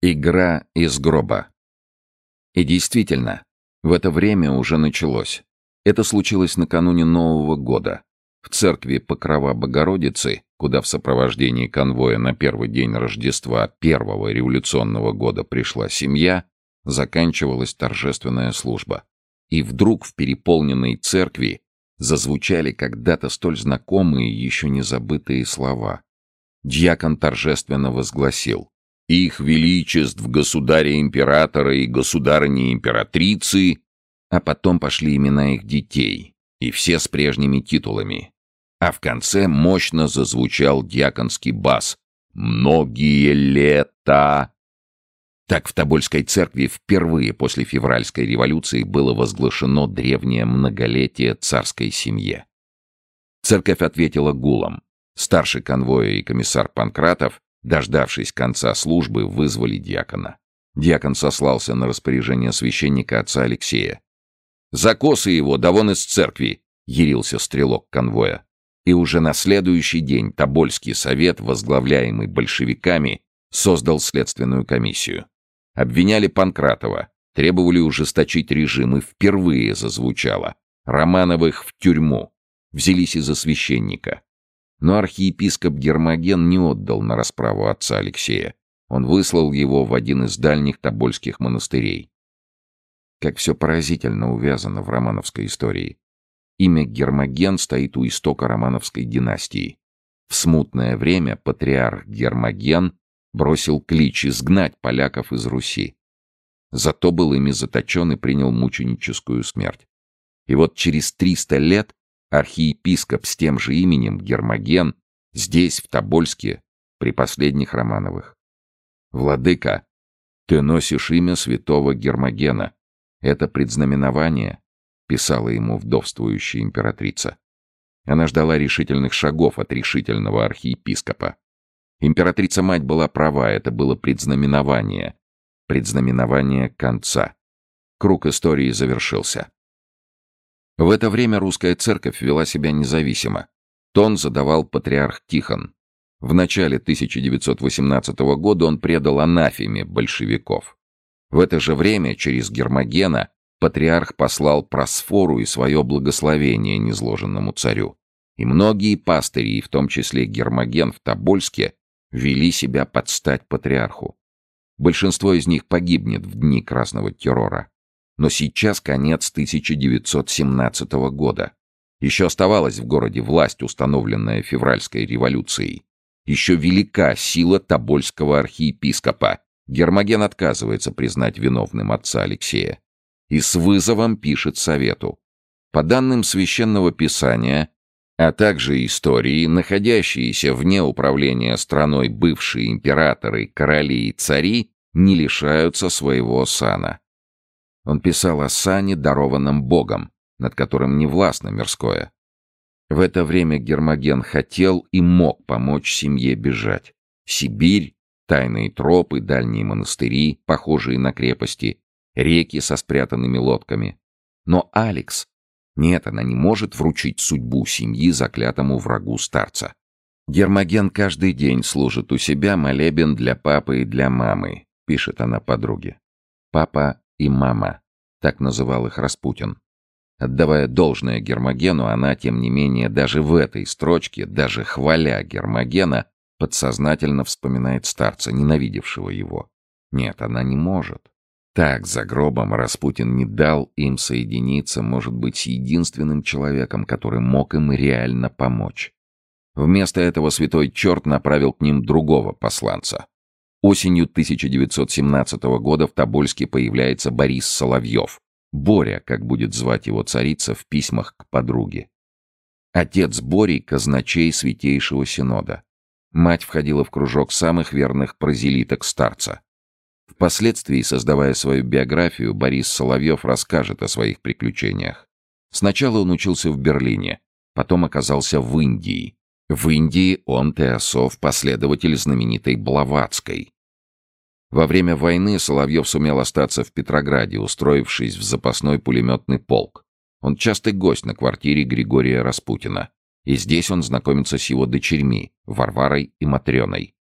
Игра из гроба. И действительно, в это время уже началось. Это случилось накануне Нового года. В церкви Покрова Богородицы, куда в сопровождении конвоя на первый день Рождества первого революционного года пришла семья, заканчивалась торжественная служба. И вдруг в переполненной церкви зазвучали когда-то столь знакомые, еще не забытые слова. Дьякон торжественно возгласил их величеств государя-императора и государыни-императрицы, а потом пошли имена их детей, и все с прежними титулами. А в конце мощно зазвучал дьяконский бас «Многие лета!». Так в Тобольской церкви впервые после февральской революции было возглашено древнее многолетие царской семье. Церковь ответила гулом. Старший конвоя и комиссар Панкратов Дождавшись конца службы, вызвали диакона. Диакон сослался на распоряжение священника отца Алексея. «Закосы его, да вон из церкви!» — ярился стрелок конвоя. И уже на следующий день Тобольский совет, возглавляемый большевиками, создал следственную комиссию. Обвиняли Панкратова, требовали ужесточить режим, и впервые зазвучало. Романовых в тюрьму. Взялись из-за священника. Но архиепископ Гермоген не отдал на расправу отца Алексея. Он выслал его в один из дальних тобольских монастырей. Как все поразительно увязано в романовской истории. Имя Гермоген стоит у истока романовской династии. В смутное время патриарх Гермоген бросил клич изгнать поляков из Руси. Зато был ими заточен и принял мученическую смерть. И вот через 300 лет архиепископ с тем же именем Гермоген здесь, в Тобольске, при последних Романовых. «Владыка, ты носишь имя святого Гермогена. Это предзнаменование», — писала ему вдовствующая императрица. Она ждала решительных шагов от решительного архиепископа. Императрица-мать была права, это было предзнаменование. Предзнаменование конца. Круг истории завершился. В это время русская церковь вела себя независимо. Тон задавал патриарх Тихон. В начале 1918 года он предал анафеме большевиков. В это же время через Гермогена патриарх послал просфору и свое благословение незложенному царю. И многие пастыри, и в том числе Гермоген в Тобольске, вели себя под стать патриарху. Большинство из них погибнет в дни красного террора. Но сейчас конец 1917 года. Еще оставалась в городе власть, установленная февральской революцией. Еще велика сила Тобольского архиепископа. Гермоген отказывается признать виновным отца Алексея. И с вызовом пишет совету. По данным священного писания, а также истории, находящиеся вне управления страной бывшие императоры, короли и цари не лишаются своего сана. Он писал о сане, дарованном Богом, над которым не властно мирское. В это время Гермоген хотел и мог помочь семье бежать. Сибирь, тайные тропы, дальние монастыри, похожие на крепости, реки со спрятанными лодками. Но Алекс... Нет, она не может вручить судьбу семьи заклятому врагу старца. Гермоген каждый день служит у себя молебен для папы и для мамы, пишет она подруге. Папа и мама. Так называл их Распутин. Отдавая должное Гермогену, она, тем не менее, даже в этой строчке, даже хваля Гермогена, подсознательно вспоминает старца, ненавидевшего его. Нет, она не может. Так, за гробом Распутин не дал им соединиться, может быть, с единственным человеком, который мог им реально помочь. Вместо этого святой черт направил к ним другого посланца. Осенью 1917 года в Тобольске появляется Борис Соловьев. Боря, как будет звать его царица в письмах к подруге. Отец Бори – казначей Святейшего Синода. Мать входила в кружок самых верных прозелиток старца. Впоследствии, создавая свою биографию, Борис Соловьев расскажет о своих приключениях. Сначала он учился в Берлине, потом оказался в Индии, в Индии он Теософ, последователь знаменитой Блаватской. Во время войны Соловьев сумел остаться в Петрограде, устроившись в запасной пулеметный полк. Он частый гость на квартире Григория Распутина. И здесь он знакомится с его дочерьми, Варварой и Матрёной.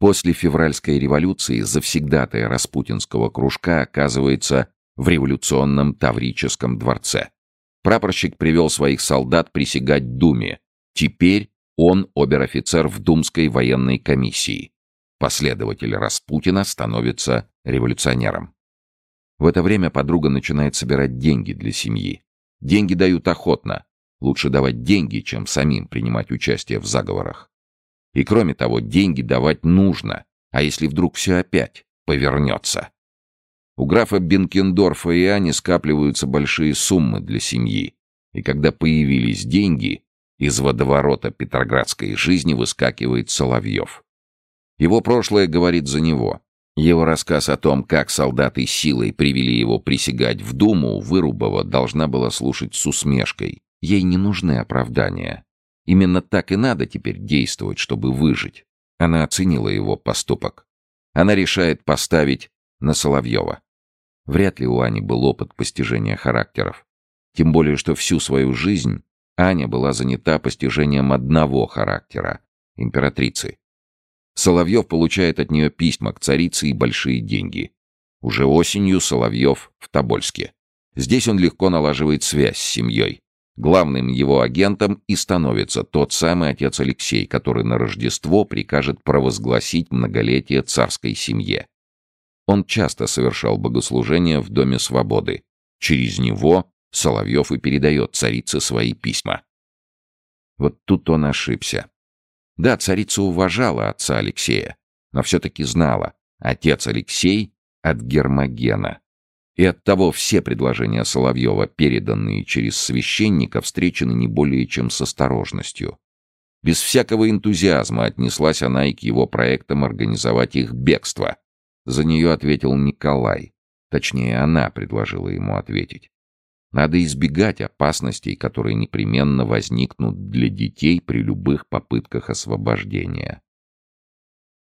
После февральской революции завсегдатая распутинского кружка оказывается в революционном Таврическом дворце. Прапорщик привел своих солдат присягать Думе. Теперь он обер-офицер в Думской военной комиссии. Последователь Распутина становится революционером. В это время подруга начинает собирать деньги для семьи. Деньги дают охотно. Лучше давать деньги, чем самим принимать участие в заговорах. И кроме того, деньги давать нужно, а если вдруг все опять повернется? У графа Бенкендорфа и Ани скапливаются большие суммы для семьи, и когда появились деньги, из водоворота петроградской жизни выскакивает Соловьев. Его прошлое говорит за него. Его рассказ о том, как солдаты силой привели его присягать в Думу, Вырубова должна была слушать с усмешкой. Ей не нужны оправдания. Именно так и надо теперь действовать, чтобы выжить. Она оценила его поступок. Она решает поставить на Соловьева. Вряд ли у Ани был опыт постижения характеров. Тем более, что всю свою жизнь Аня была занята постижением одного характера — императрицы. Соловьев получает от нее письма к царице и большие деньги. Уже осенью Соловьев в Тобольске. Здесь он легко налаживает связь с семьей. Главным его агентом и становится тот самый отец Алексей, который на Рождество прикажет провозгласить многолетие царской семье. Он часто совершал богослужения в Доме Свободы. Через него Соловьев и передает царице свои письма. Вот тут он ошибся. Да, царица уважала отца Алексея, но все-таки знала, отец Алексей от Гермогена. И оттого все предложения Соловьева, переданные через священника, встречены не более чем с осторожностью. Без всякого энтузиазма отнеслась она и к его проектам организовать их бегство. За нее ответил Николай. Точнее, она предложила ему ответить. Надо избегать опасностей, которые непременно возникнут для детей при любых попытках освобождения.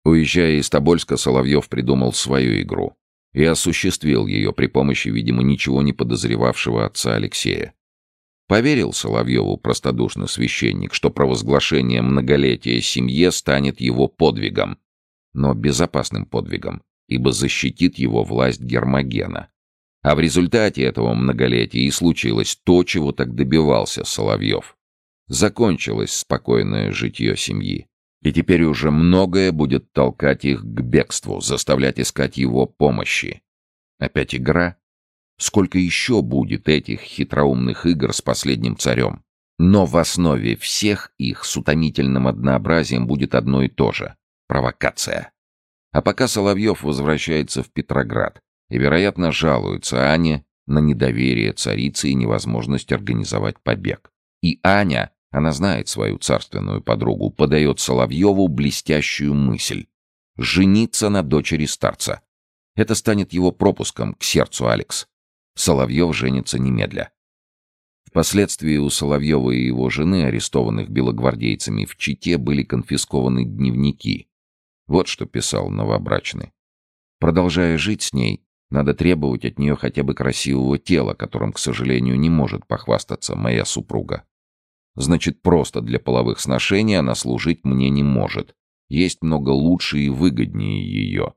Уезжая из Тобольска, Соловьев придумал свою игру и осуществил ее при помощи, видимо, ничего не подозревавшего отца Алексея. Поверил Соловьеву простодушный священник, что провозглашение многолетия семье станет его подвигом, но безопасным подвигом, ибо защитит его власть Гермогена. А в результате этого многолетия и случилось то, чего так добивался Соловьев. Закончилось спокойное житье семьи. И теперь уже многое будет толкать их к бегству, заставлять искать его помощи. Опять игра? Сколько еще будет этих хитроумных игр с последним царем? Но в основе всех их с утомительным однообразием будет одно и то же — провокация. А пока Соловьев возвращается в Петроград и, вероятно, жалуется Ане на недоверие царицы и невозможность организовать побег. И Аня она знает свою царственную подругу, подает Соловьеву блестящую мысль. Жениться на дочери старца. Это станет его пропуском к сердцу Алекс. Соловьев женится немедля. Впоследствии у Соловьева и его жены, арестованных белогвардейцами в Чите, были конфискованы дневники. Вот что писал новобрачный. Продолжая жить с ней, надо требовать от нее хотя бы красивого тела, которым, к сожалению, не может похвастаться моя супруга. Значит, просто для половых сношений она служить мне не может. Есть много лучше и выгоднее ее.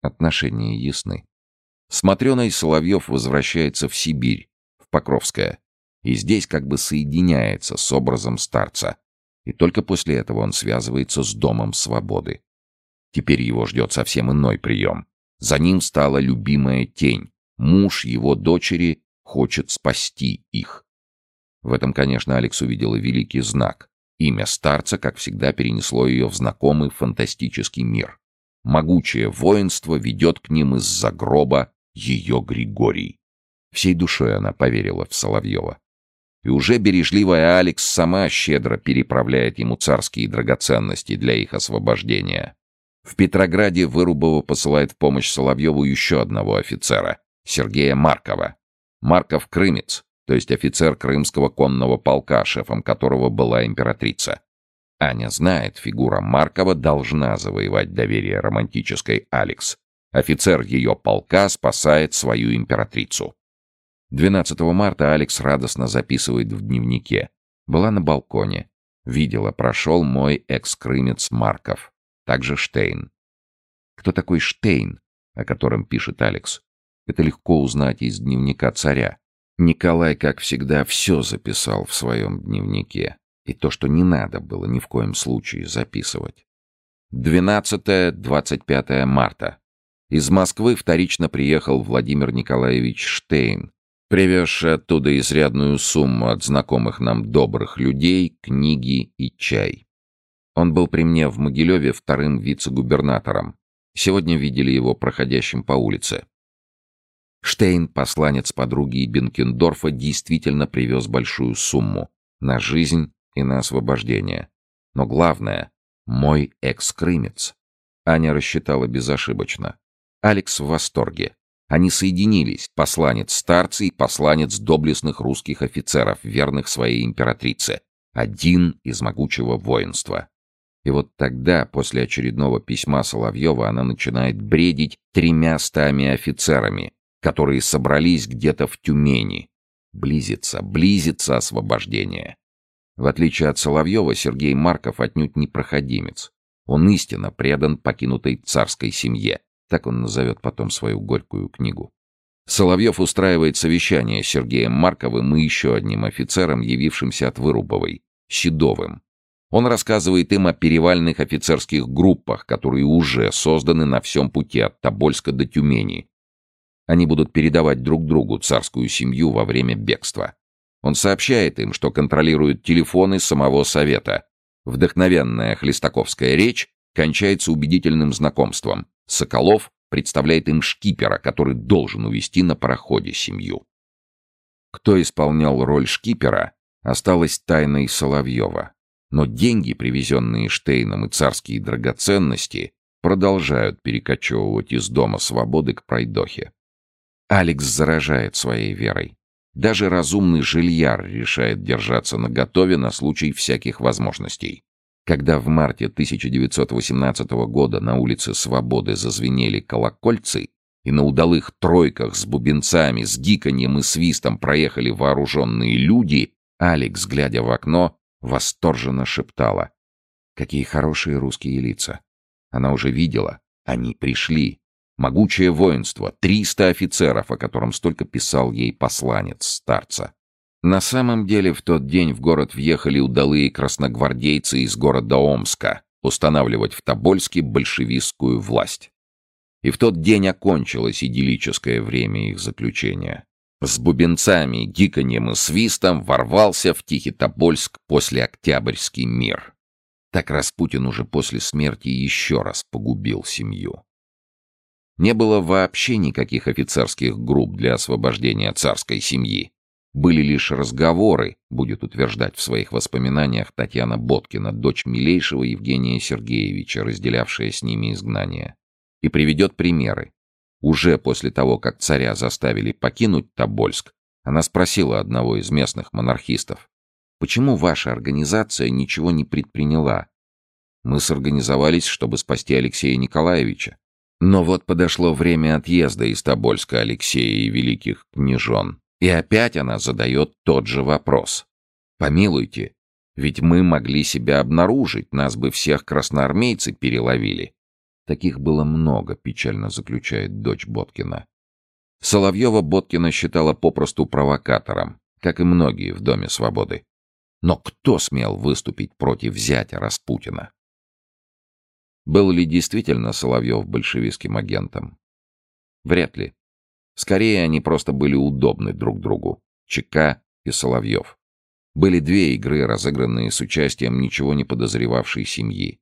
Отношения ясны. Смотреный Соловьев возвращается в Сибирь, в Покровское, и здесь как бы соединяется с образом старца. И только после этого он связывается с Домом Свободы. Теперь его ждет совсем иной прием. За ним стала любимая тень. Муж его дочери хочет спасти их. В этом, конечно, Алекс увидела великий знак. Имя старца, как всегда, перенесло ее в знакомый фантастический мир. Могучее воинство ведет к ним из-за гроба ее Григорий. Всей душой она поверила в Соловьева. И уже бережливая Алекс сама щедро переправляет ему царские драгоценности для их освобождения. В Петрограде Вырубова посылает в помощь Соловьеву еще одного офицера, Сергея Маркова. Марков Крымец, то есть офицер крымского конного полка, шефом которого была императрица. Аня знает, фигура Маркова должна завоевать доверие романтической Алекс. Офицер ее полка спасает свою императрицу. 12 марта Алекс радостно записывает в дневнике. Была на балконе. Видела, прошел мой экс-крымец Марков. Также Штейн. Кто такой Штейн, о котором пишет Алекс? Это легко узнать из дневника царя. Николай, как всегда, все записал в своем дневнике. И то, что не надо было ни в коем случае записывать. 12-25 марта. Из Москвы вторично приехал Владимир Николаевич Штейн, привезший оттуда изрядную сумму от знакомых нам добрых людей, книги и чай. Он был при мне в Могилеве вторым вице-губернатором. Сегодня видели его проходящим по улице. Штейн, посланец подруги Бенкендорфа, действительно привез большую сумму на жизнь и на освобождение. Но главное — мой экс-крымец. Аня рассчитала безошибочно. Алекс в восторге. Они соединились, посланец старца и посланец доблестных русских офицеров, верных своей императрице. Один из могучего воинства. И вот тогда, после очередного письма Соловьева, она начинает бредить тремя стами офицерами, которые собрались где-то в Тюмени. Близится, близится освобождение. В отличие от Соловьева, Сергей Марков отнюдь не проходимец. Он истинно предан покинутой царской семье. Так он назовет потом свою горькую книгу. Соловьев устраивает совещание с Сергеем Марковым и еще одним офицером, явившимся от Вырубовой, Седовым. Он рассказывает им о перевальных офицерских группах, которые уже созданы на всем пути от Тобольска до Тюмени. Они будут передавать друг другу царскую семью во время бегства. Он сообщает им, что контролирует телефоны самого Совета. Вдохновенная хлестаковская речь кончается убедительным знакомством. Соколов представляет им шкипера, который должен увести на пароходе семью. Кто исполнял роль шкипера, осталось тайной Соловьева. Но деньги, привезенные Штейном и царские драгоценности, продолжают перекочевывать из Дома Свободы к Пройдохе. Алекс заражает своей верой. Даже разумный жильяр решает держаться наготове на случай всяких возможностей. Когда в марте 1918 года на улице Свободы зазвенели колокольцы, и на удалых тройках с бубенцами, с гиканьем и свистом проехали вооруженные люди, Алекс, глядя в окно, восторженно шептала. Какие хорошие русские лица. Она уже видела. Они пришли. Могучее воинство, триста офицеров, о котором столько писал ей посланец старца. На самом деле в тот день в город въехали удалые красногвардейцы из города Омска устанавливать в Тобольске большевистскую власть. И в тот день окончилось идиллическое время их заключения. С бубенцами, гиканьем и свистом ворвался в Тихий Тобольск после Октябрьский мир. Так Распутин уже после смерти еще раз погубил семью. Не было вообще никаких офицерских групп для освобождения царской семьи. Были лишь разговоры, будет утверждать в своих воспоминаниях Татьяна Боткина, дочь милейшего Евгения Сергеевича, разделявшая с ними изгнание. И приведет примеры. Уже после того, как царя заставили покинуть Тобольск, она спросила одного из местных монархистов, «Почему ваша организация ничего не предприняла?» «Мы сорганизовались, чтобы спасти Алексея Николаевича. Но вот подошло время отъезда из Тобольска Алексея и великих княжон, и опять она задает тот же вопрос. «Помилуйте, ведь мы могли себя обнаружить, нас бы всех красноармейцы переловили. Таких было много, печально заключает дочь Боткина. Соловьева Боткина считала попросту провокатором, как и многие в Доме Свободы. Но кто смел выступить против зятя Распутина? Был ли действительно Соловьев большевистским агентом? Вряд ли. Скорее, они просто были удобны друг другу. ЧК и Соловьев. Были две игры, разыгранные с участием ничего не подозревавшей семьи.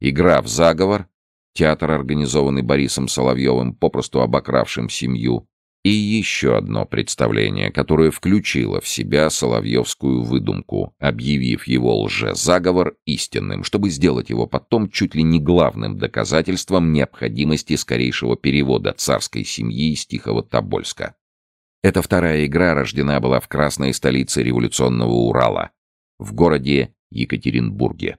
Игра в заговор театр, организованный Борисом Соловьевым, попросту обокравшим семью, и еще одно представление, которое включило в себя Соловьевскую выдумку, объявив его лже-заговор истинным, чтобы сделать его потом чуть ли не главным доказательством необходимости скорейшего перевода царской семьи из Тихого Тобольска. Эта вторая игра рождена была в красной столице революционного Урала, в городе Екатеринбурге.